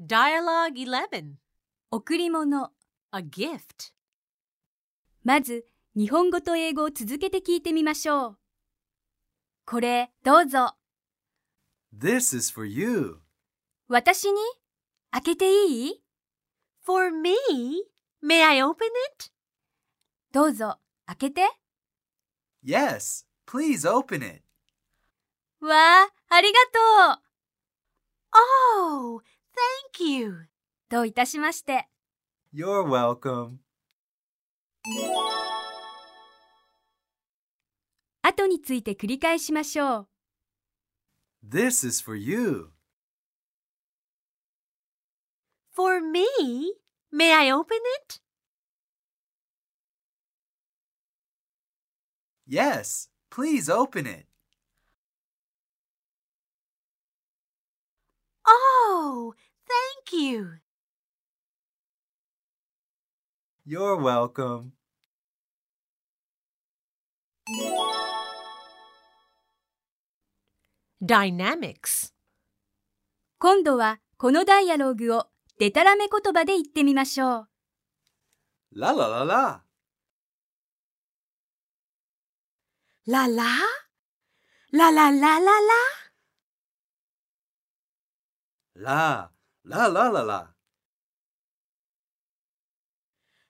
Dialogue 11. 贈り物 A gift. まず日本語と英語を続けて聞いてみましょうこれどうぞ This is for you. 私に開けていい For me? May I open it? どうぞ開けて Yes, please open it. わあありがとう Oh, thank you. どういたしまして You're welcome. 後について繰り返しましょう This is for you. For me? May I open it? Yes, please open it. Oh, thank you. You're welcome. 今度はこのダイアログをデタラメ言葉で言ってみましょう。ラララララララララララララ啦啦啦啦。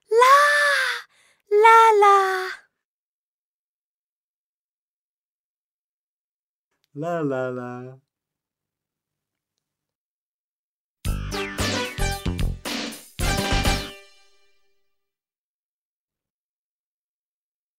啦啦啦。啦啦啦。